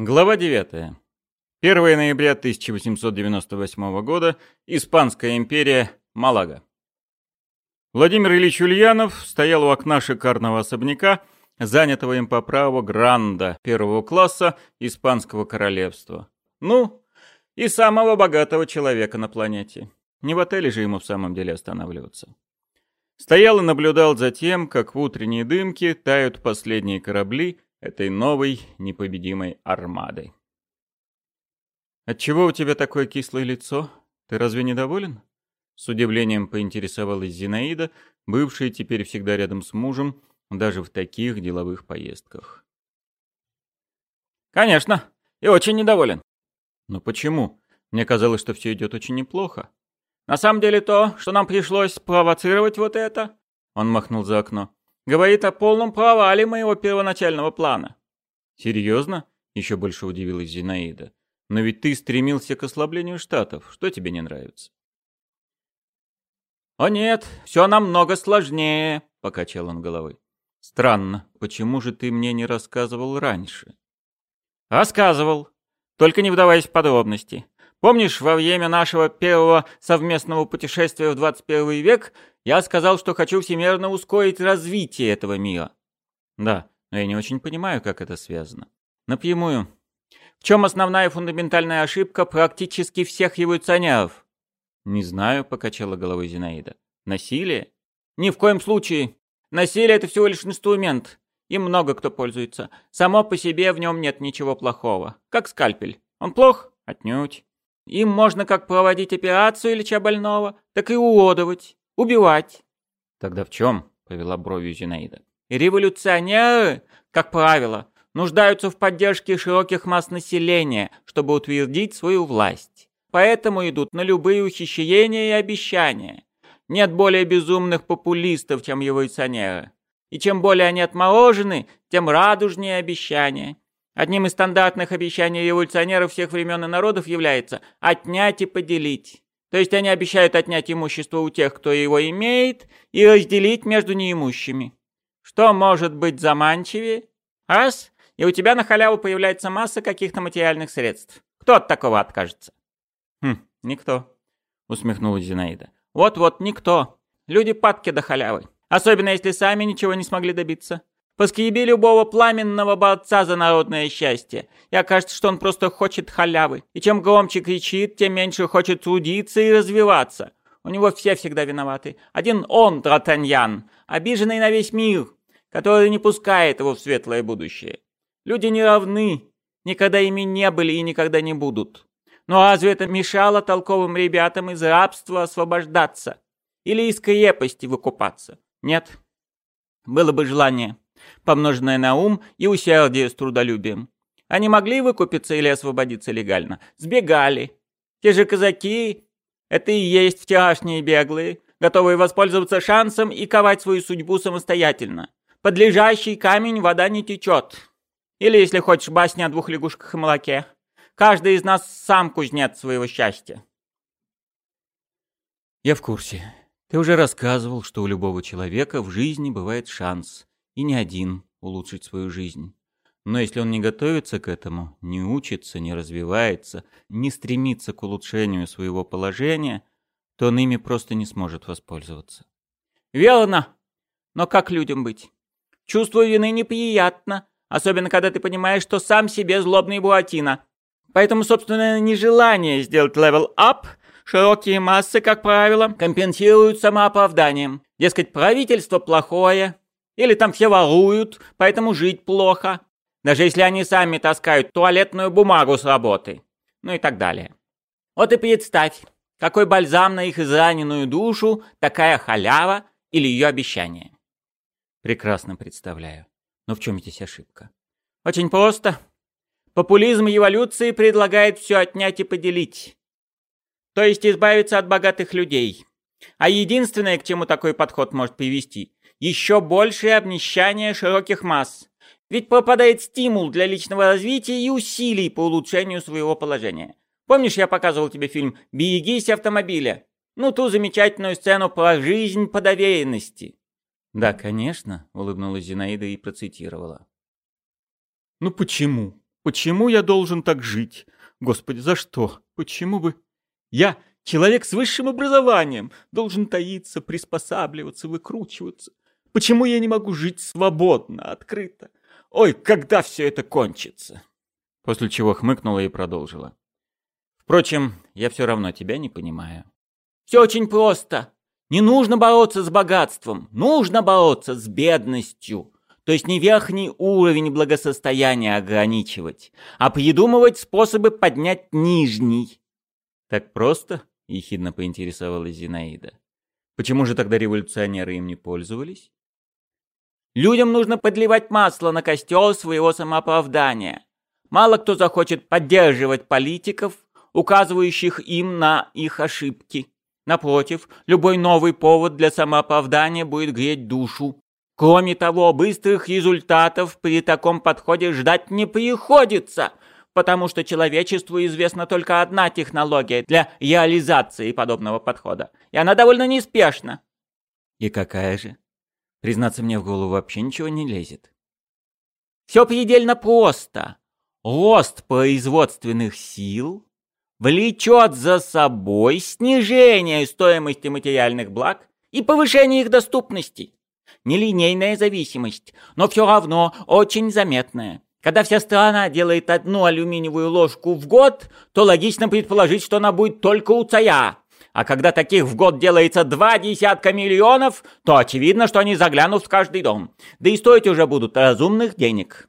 Глава 9. 1 ноября 1898 года. Испанская империя. Малага. Владимир Ильич Ульянов стоял у окна шикарного особняка, занятого им по праву гранда первого класса Испанского королевства. Ну, и самого богатого человека на планете. Не в отеле же ему в самом деле останавливаться. Стоял и наблюдал за тем, как в утренней дымке тают последние корабли, этой новой непобедимой армадой. «Отчего у тебя такое кислое лицо? Ты разве недоволен?» С удивлением поинтересовалась Зинаида, бывшая теперь всегда рядом с мужем, даже в таких деловых поездках. «Конечно, и очень недоволен». «Но почему? Мне казалось, что все идет очень неплохо». «На самом деле то, что нам пришлось провоцировать вот это...» Он махнул за окно говорит о полном провале моего первоначального плана. Серьезно? Еще больше удивилась Зинаида. Но ведь ты стремился к ослаблению штатов. Что тебе не нравится? О нет, все намного сложнее, покачал он головой. Странно, почему же ты мне не рассказывал раньше? Рассказывал, только не вдаваясь в подробности. Помнишь, во время нашего первого совместного путешествия в 21 век я сказал, что хочу всемерно ускорить развитие этого мира? Да, но я не очень понимаю, как это связано. Напрямую. В чем основная фундаментальная ошибка практически всех эволюционеров? Не знаю, покачала головой Зинаида. Насилие? Ни в коем случае. Насилие это всего лишь инструмент. Им много кто пользуется. Само по себе в нем нет ничего плохого. Как скальпель. Он плох? Отнюдь. Им можно как проводить операцию, леча больного, так и уродовать, убивать. Тогда в чем? Повела бровью Зинаида. Революционеры, как правило, нуждаются в поддержке широких масс населения, чтобы утвердить свою власть. Поэтому идут на любые ухищрения и обещания. Нет более безумных популистов, чем революционеры. И чем более они отморожены, тем радужнее обещания. Одним из стандартных обещаний революционеров всех времен и народов является «отнять и поделить». То есть они обещают отнять имущество у тех, кто его имеет, и разделить между неимущими. Что может быть заманчивее? Раз, и у тебя на халяву появляется масса каких-то материальных средств. Кто от такого откажется? Хм, никто, усмехнулась Зинаида. Вот-вот, никто. Люди падки до халявы. Особенно если сами ничего не смогли добиться. Поскреби любого пламенного борца за народное счастье, и окажется, что он просто хочет халявы. И чем громче кричит, тем меньше хочет трудиться и развиваться. У него все всегда виноваты. Один он, Д'Артаньян, обиженный на весь мир, который не пускает его в светлое будущее. Люди не равны, никогда ими не были и никогда не будут. Но разве это мешало толковым ребятам из рабства освобождаться? Или из крепости выкупаться? Нет. Было бы желание помноженное на ум и усердие с трудолюбием. Они могли выкупиться или освободиться легально? Сбегали. Те же казаки — это и есть вчерашние беглые, готовые воспользоваться шансом и ковать свою судьбу самостоятельно. Подлежащий камень вода не течет. Или, если хочешь, басня о двух лягушках и молоке. Каждый из нас сам кузнец своего счастья. Я в курсе. Ты уже рассказывал, что у любого человека в жизни бывает шанс и не один улучшить свою жизнь. Но если он не готовится к этому, не учится, не развивается, не стремится к улучшению своего положения, то он ими просто не сможет воспользоваться. Верно. Но как людям быть? Чувство вины неприятно, особенно когда ты понимаешь, что сам себе злобный буратино. Поэтому, собственно, нежелание сделать level up широкие массы, как правило, компенсируют самооправданием. Дескать, правительство плохое, или там все воруют, поэтому жить плохо. Даже если они сами таскают туалетную бумагу с работы. Ну и так далее. Вот и представь, какой бальзам на их израненную душу, такая халява или ее обещание. Прекрасно представляю. Но в чем здесь ошибка? Очень просто. Популизм эволюции предлагает все отнять и поделить. То есть избавиться от богатых людей. А единственное, к чему такой подход может привести, еще большее обнищание широких масс. Ведь пропадает стимул для личного развития и усилий по улучшению своего положения. Помнишь, я показывал тебе фильм «Берегись автомобиля»? Ну, ту замечательную сцену про жизнь по доверенности. Да, конечно, улыбнулась Зинаида и процитировала. Ну почему? Почему я должен так жить? Господи, за что? Почему бы... Я, человек с высшим образованием, должен таиться, приспосабливаться, выкручиваться. Почему я не могу жить свободно, открыто? Ой, когда все это кончится? После чего хмыкнула и продолжила. Впрочем, я все равно тебя не понимаю. Все очень просто. Не нужно бороться с богатством, нужно бороться с бедностью. То есть не верхний уровень благосостояния ограничивать, а придумывать способы поднять нижний. Так просто? Ехидно поинтересовалась Зинаида. Почему же тогда революционеры им не пользовались? Людям нужно подливать масло на костер своего самооправдания. Мало кто захочет поддерживать политиков, указывающих им на их ошибки. Напротив, любой новый повод для самооправдания будет греть душу. Кроме того, быстрых результатов при таком подходе ждать не приходится, потому что человечеству известна только одна технология для реализации подобного подхода, и она довольно неспешна. И какая же? Признаться, мне в голову вообще ничего не лезет. Все предельно просто. Рост производственных сил влечет за собой снижение стоимости материальных благ и повышение их доступности нелинейная зависимость, но все равно очень заметная. Когда вся страна делает одну алюминиевую ложку в год, то логично предположить, что она будет только у царя. А когда таких в год делается два десятка миллионов, то очевидно, что они заглянут в каждый дом. Да и стоить уже будут разумных денег.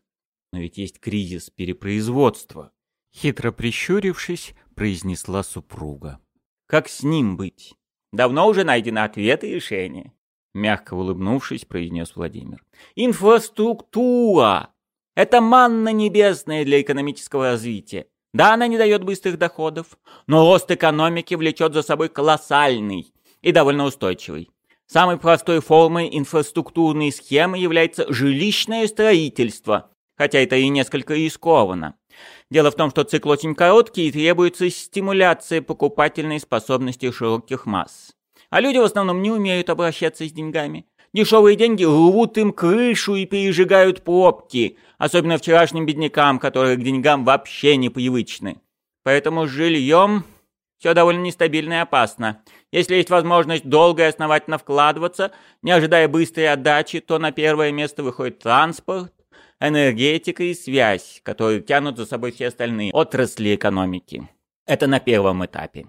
Но ведь есть кризис перепроизводства. Хитро прищурившись, произнесла супруга. Как с ним быть? Давно уже найдены ответы и решения. Мягко улыбнувшись, произнес Владимир. «Инфраструктура! Это манна небесная для экономического развития. Да, она не дает быстрых доходов, но рост экономики влечет за собой колоссальный и довольно устойчивый. Самой простой формой инфраструктурной схемы является жилищное строительство, хотя это и несколько рискованно. Дело в том, что цикл очень короткий и требуется стимуляция покупательной способности широких масс. А люди в основном не умеют обращаться с деньгами. Дешевые деньги рвут им крышу и пережигают пробки, особенно вчерашним беднякам, которые к деньгам вообще не привычны. Поэтому с жильем все довольно нестабильно и опасно. Если есть возможность долго и основательно вкладываться, не ожидая быстрой отдачи, то на первое место выходит транспорт, энергетика и связь, которые тянут за собой все остальные отрасли экономики. Это на первом этапе.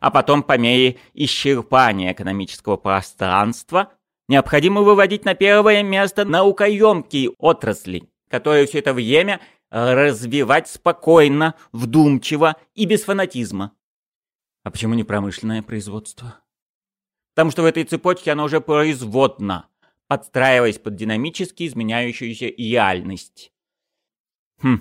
А потом, по мере исчерпания экономического пространства, необходимо выводить на первое место наукоемкие отрасли, которые все это время развивать спокойно, вдумчиво и без фанатизма. А почему не промышленное производство? Потому что в этой цепочке оно уже производно, подстраиваясь под динамически изменяющуюся реальность. Хм.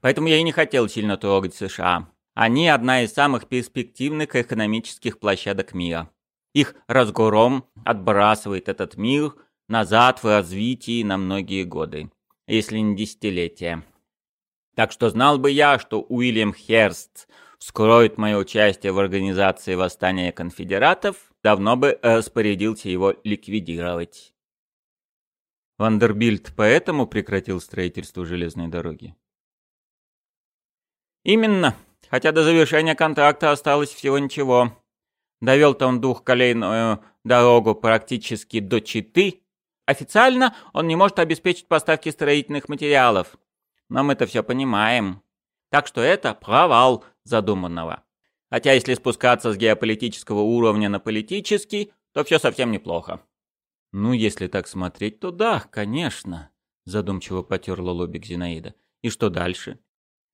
Поэтому я и не хотел сильно трогать США. Они одна из самых перспективных экономических площадок мира. Их разгром отбрасывает этот мир назад в развитии на многие годы, если не десятилетия. Так что знал бы я, что Уильям Херст вскроет мое участие в организации восстания конфедератов, давно бы распорядился его ликвидировать. Вандербильд поэтому прекратил строительство железной дороги? Именно. Хотя до завершения контракта осталось всего ничего. Довел-то он двухколейную дорогу практически до Читы. Официально он не может обеспечить поставки строительных материалов. Но мы-то все понимаем. Так что это провал задуманного. Хотя если спускаться с геополитического уровня на политический, то все совсем неплохо. Ну, если так смотреть, то да, конечно, задумчиво потерла лобик Зинаида. И что дальше?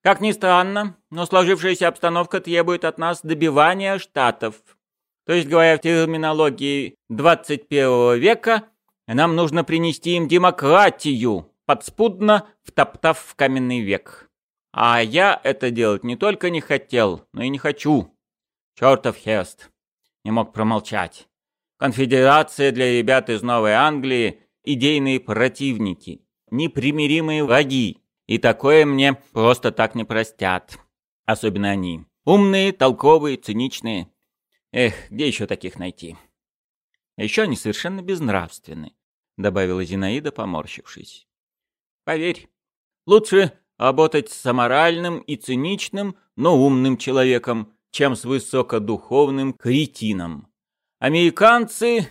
Как ни странно, но сложившаяся обстановка требует от нас добивания штатов. То есть, говоря в терминологии 21 века, нам нужно принести им демократию, подспудно втоптав в каменный век. А я это делать не только не хотел, но и не хочу. Чертов Хест. Не мог промолчать. Конфедерация для ребят из Новой Англии – идейные противники, непримиримые враги, и такое мне просто так не простят. Особенно они. Умные, толковые, циничные. Эх, где еще таких найти? Еще они совершенно безнравственны, добавила Зинаида, поморщившись. Поверь, лучше работать с аморальным и циничным, но умным человеком, чем с высокодуховным кретином. Американцы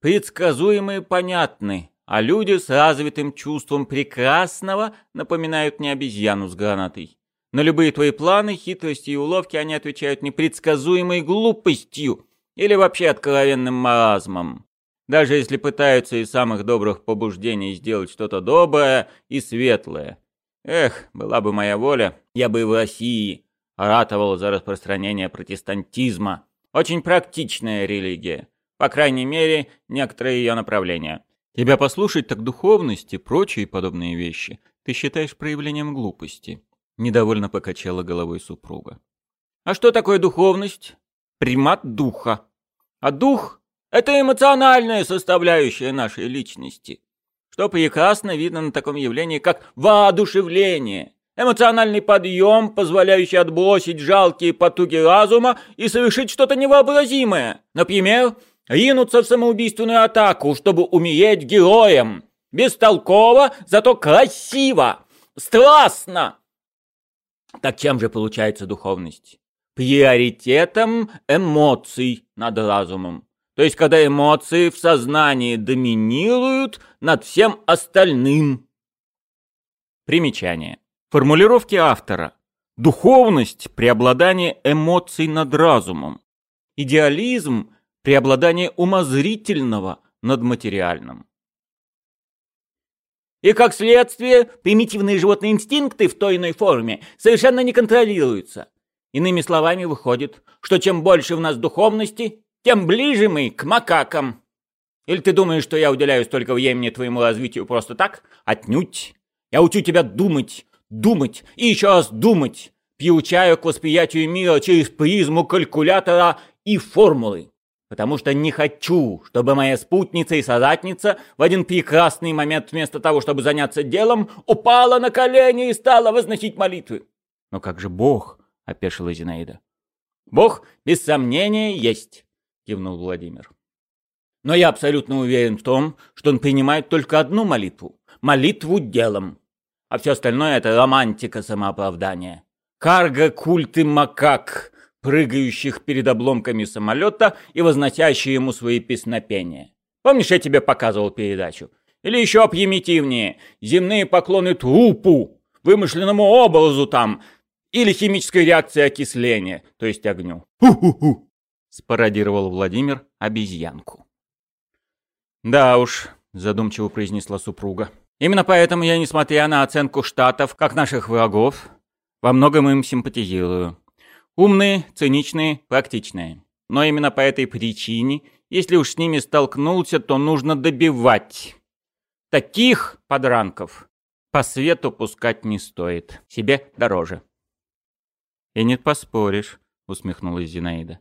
предсказуемы и понятны, а люди с развитым чувством прекрасного напоминают не обезьяну с гранатой. На любые твои планы, хитрости и уловки они отвечают непредсказуемой глупостью или вообще откровенным маразмом. Даже если пытаются из самых добрых побуждений сделать что-то доброе и светлое. Эх, была бы моя воля, я бы в России ратовал за распространение протестантизма. Очень практичная религия. По крайней мере, некоторые ее направления. Тебя послушать так духовность и прочие подобные вещи ты считаешь проявлением глупости. Недовольно покачала головой супруга. А что такое духовность? Примат духа. А дух — это эмоциональная составляющая нашей личности, что прекрасно видно на таком явлении, как воодушевление. Эмоциональный подъем, позволяющий отбросить жалкие потуги разума и совершить что-то невообразимое. Например, ринуться в самоубийственную атаку, чтобы умереть героем. Бестолково, зато красиво, страстно. Так чем же получается духовность? Приоритетом эмоций над разумом. То есть, когда эмоции в сознании доминируют над всем остальным. Примечание. Формулировки автора. Духовность – преобладание эмоций над разумом. Идеализм преобладание умозрительного над материальным. И как следствие, примитивные животные инстинкты в той иной форме совершенно не контролируются. Иными словами, выходит, что чем больше в нас духовности, тем ближе мы к макакам. Или ты думаешь, что я уделяю столько времени твоему развитию просто так? Отнюдь. Я учу тебя думать, думать и еще раз думать, приучаю к восприятию мира через призму калькулятора и формулы потому что не хочу, чтобы моя спутница и соратница в один прекрасный момент вместо того, чтобы заняться делом, упала на колени и стала возносить молитвы. Но как же Бог? — опешила Зинаида. Бог, без сомнения, есть, — кивнул Владимир. Но я абсолютно уверен в том, что он принимает только одну молитву — молитву делом. А все остальное — это романтика самооправдания. Карго культы макак, прыгающих перед обломками самолета и возносящие ему свои песнопения. Помнишь, я тебе показывал передачу? Или еще примитивнее, земные поклоны трупу, вымышленному образу там, или химической реакции окисления, то есть огню. Ху-ху-ху, спародировал Владимир обезьянку. Да уж, задумчиво произнесла супруга. Именно поэтому я, несмотря на оценку штатов, как наших врагов, во многом им симпатизирую. Умные, циничные, практичные. Но именно по этой причине, если уж с ними столкнулся, то нужно добивать. Таких подранков по свету пускать не стоит. Себе дороже. «И нет поспоришь», — усмехнулась Зинаида.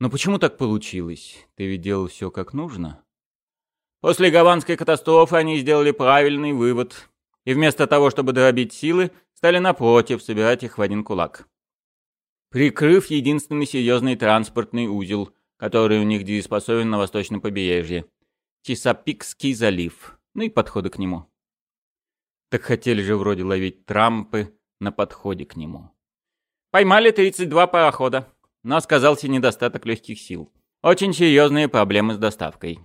«Но почему так получилось? Ты ведь делал все как нужно?» После Гаванской катастрофы они сделали правильный вывод. И вместо того, чтобы дробить силы, стали напротив собирать их в один кулак прикрыв единственный серьезный транспортный узел, который у них дееспособен на восточном побережье. Чесапикский залив, ну и подходы к нему. Так хотели же вроде ловить трампы на подходе к нему. Поймали 32 парохода, но сказался недостаток легких сил. Очень серьезные проблемы с доставкой.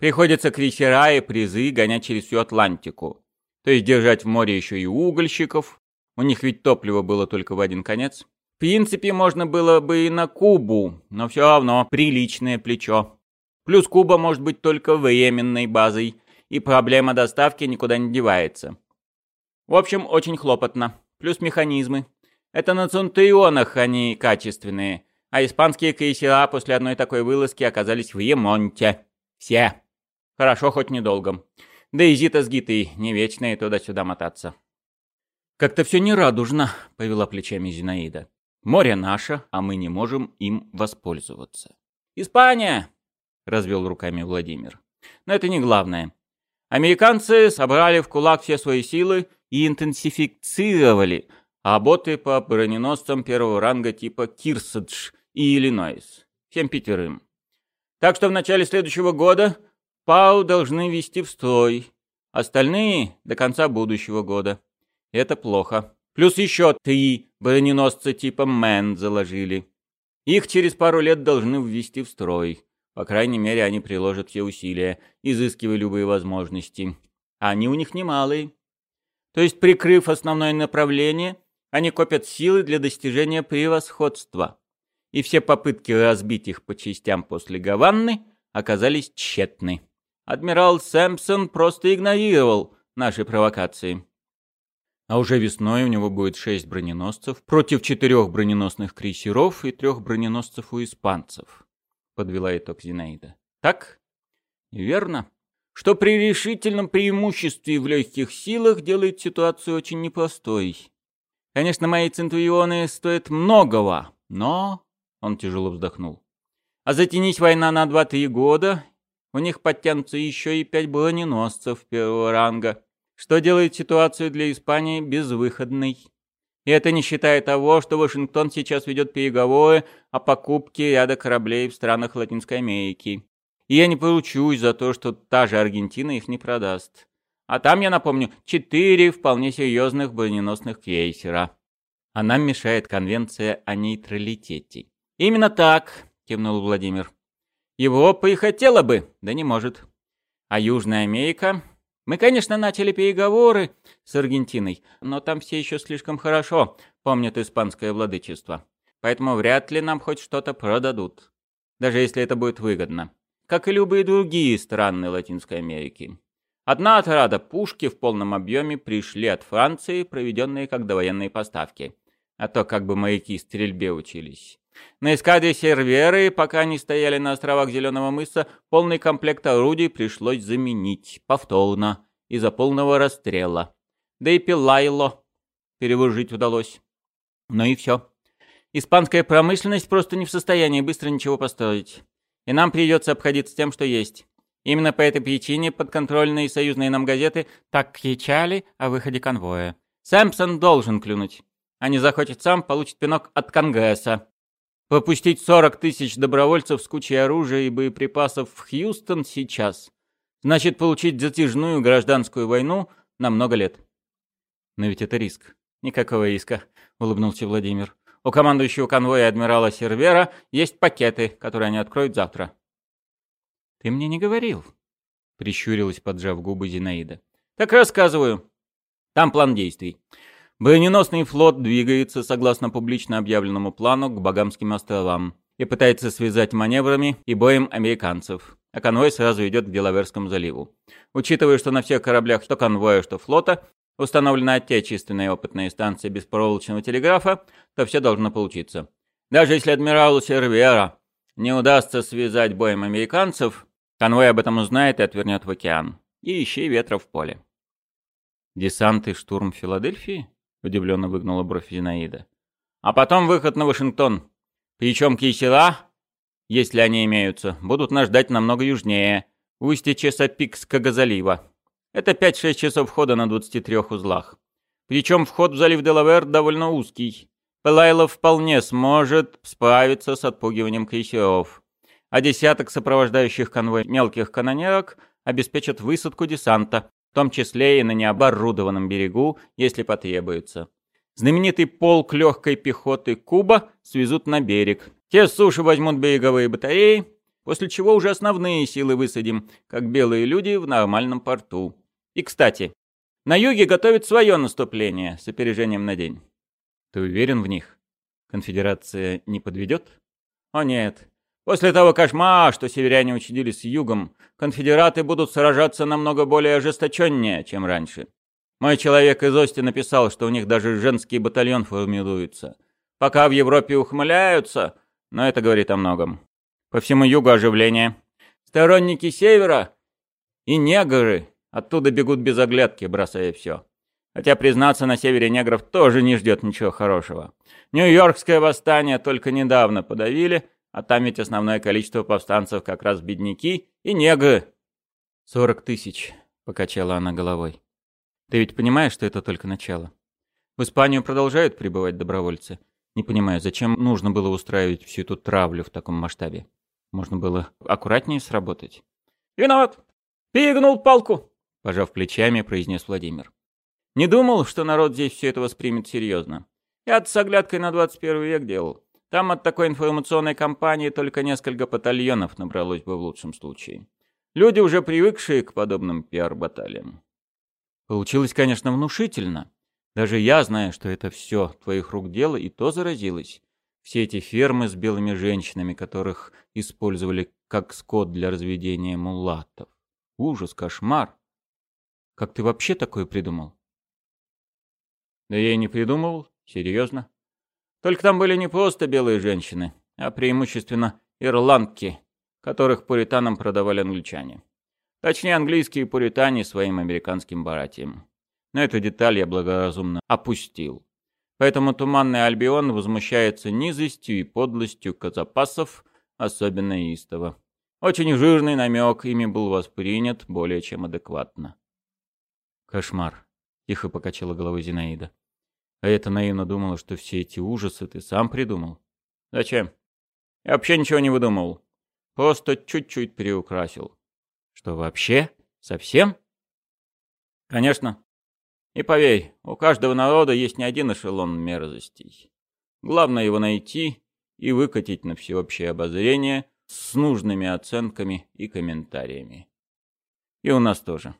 Приходится крейсера и призы гонять через всю Атлантику. То есть держать в море еще и угольщиков. У них ведь топлива было только в один конец. В принципе, можно было бы и на Кубу, но все равно приличное плечо. Плюс Куба может быть только временной базой, и проблема доставки никуда не девается. В общем, очень хлопотно. Плюс механизмы. Это на Центурионах они качественные, а испанские крейсера после одной такой вылазки оказались в ремонте. Все. Хорошо, хоть недолго. Да и Зита с Гитой не вечные туда-сюда мотаться. «Как-то все нерадужно», — повела плечами Зинаида. Море наше, а мы не можем им воспользоваться. «Испания!» — развел руками Владимир. «Но это не главное. Американцы собрали в кулак все свои силы и интенсифицировали работы по броненосцам первого ранга типа «Кирсадж» и «Иллинойс». Всем пятерым. Так что в начале следующего года ПАУ должны ввести в строй, остальные — до конца будущего года. Это плохо. Плюс еще три броненосца типа «Мэн» заложили. Их через пару лет должны ввести в строй. По крайней мере, они приложат все усилия, изыскивая любые возможности. А они у них немалые. То есть, прикрыв основное направление, они копят силы для достижения превосходства. И все попытки разбить их по частям после Гаванны оказались тщетны. Адмирал Сэмпсон просто игнорировал наши провокации. А уже весной у него будет шесть броненосцев против четырех броненосных крейсеров и трех броненосцев у испанцев. Подвела итог Зинаида. Так? Верно. Что при решительном преимуществе в легких силах делает ситуацию очень непростой. Конечно, мои центурионы стоят многого, но... Он тяжело вздохнул. А затянись война на 2-3 года, у них подтянутся еще и пять броненосцев первого ранга, что делает ситуацию для Испании безвыходной. И это не считая того, что Вашингтон сейчас ведет переговоры о покупке ряда кораблей в странах Латинской Америки. И я не поручусь за то, что та же Аргентина их не продаст. А там, я напомню, четыре вполне серьезных броненосных крейсера. А нам мешает конвенция о нейтралитете. «Именно так», — кивнул Владимир. «Европа и хотела бы, да не может. А Южная Америка? Мы, конечно, начали переговоры с Аргентиной, но там все еще слишком хорошо помнят испанское владычество. Поэтому вряд ли нам хоть что-то продадут. Даже если это будет выгодно. Как и любые другие страны Латинской Америки. Одна отрада пушки в полном объеме пришли от Франции, проведенные как довоенные поставки. А то как бы маяки стрельбе учились. На эскадре серверы, пока они стояли на островах Зеленого мыса, полный комплект орудий пришлось заменить повторно из-за полного расстрела. Да и Пилайло перевозить удалось. Ну и все. Испанская промышленность просто не в состоянии быстро ничего построить. И нам придется обходиться тем, что есть. Именно по этой причине подконтрольные союзные нам газеты так кричали о выходе конвоя. Сэмпсон должен клюнуть. А не захочет сам, получит пинок от Конгресса. Попустить 40 тысяч добровольцев с кучей оружия и боеприпасов в Хьюстон сейчас значит получить затяжную гражданскую войну на много лет. Но ведь это риск. Никакого риска, улыбнулся Владимир. У командующего конвоя адмирала Сервера есть пакеты, которые они откроют завтра. Ты мне не говорил, прищурилась, поджав губы Зинаида. Так рассказываю. Там план действий. Броненосный флот двигается согласно публично объявленному плану к Багамским островам и пытается связать маневрами и боем американцев, а конвой сразу идет к Делаверскому заливу. Учитывая, что на всех кораблях что конвоя, что флота установлена отечественная опытная станция беспроволочного телеграфа, то все должно получиться. Даже если адмиралу Сервера не удастся связать боем американцев, конвой об этом узнает и отвернет в океан. И ищи ветра в поле. Десант и штурм Филадельфии? Удивленно выгнула бровь Зинаида. А потом выход на Вашингтон. Причем крейсера, если они имеются, будут нас ждать намного южнее, устье Чесапикского залива. Это 5-6 часов хода на 23 узлах. Причем вход в залив Делавер довольно узкий. Пылайлов вполне сможет справиться с отпугиванием крейсеров. А десяток сопровождающих конвой мелких канонерок обеспечат высадку десанта, в том числе и на необорудованном берегу, если потребуется. Знаменитый полк легкой пехоты Куба свезут на берег. Те с суши возьмут береговые батареи, после чего уже основные силы высадим, как белые люди в нормальном порту. И, кстати, на юге готовят свое наступление с опережением на день. Ты уверен в них? Конфедерация не подведет? О нет, После того кошмара, что северяне учудили с югом, конфедераты будут сражаться намного более ожесточеннее, чем раньше. Мой человек из Ости написал, что у них даже женский батальон формируется. Пока в Европе ухмыляются, но это говорит о многом. По всему югу оживление. Сторонники севера и негры оттуда бегут без оглядки, бросая все. Хотя, признаться, на севере негров тоже не ждет ничего хорошего. Нью-Йоркское восстание только недавно подавили – а там ведь основное количество повстанцев как раз бедняки и негры. «Сорок тысяч», — покачала она головой. «Ты ведь понимаешь, что это только начало? В Испанию продолжают прибывать добровольцы. Не понимаю, зачем нужно было устраивать всю эту травлю в таком масштабе? Можно было аккуратнее сработать». «Виноват! Перегнул палку!» — пожав плечами, произнес Владимир. Не думал, что народ здесь все это воспримет серьезно. Я с оглядкой на 21 век делал. Там от такой информационной кампании только несколько батальонов набралось бы в лучшем случае. Люди, уже привыкшие к подобным пиар-баталиям. Получилось, конечно, внушительно. Даже я, зная, что это все твоих рук дело, и то заразилась. Все эти фермы с белыми женщинами, которых использовали как скот для разведения мулатов. Ужас, кошмар. Как ты вообще такое придумал? Да я и не придумывал, серьезно. Только там были не просто белые женщины, а преимущественно ирландки, которых пуританам продавали англичане. Точнее, английские пуритане своим американским братьям. Но эту деталь я благоразумно опустил. Поэтому туманный Альбион возмущается низостью и подлостью казапасов, особенно истово. Очень жирный намек ими был воспринят более чем адекватно. «Кошмар», — тихо покачала головой Зинаида. «А это наивно думала, что все эти ужасы ты сам придумал». «Зачем? Я вообще ничего не выдумывал. Просто чуть-чуть переукрасил». «Что, вообще? Совсем?» «Конечно. И поверь, у каждого народа есть не один эшелон мерзостей. Главное его найти и выкатить на всеобщее обозрение с нужными оценками и комментариями. И у нас тоже.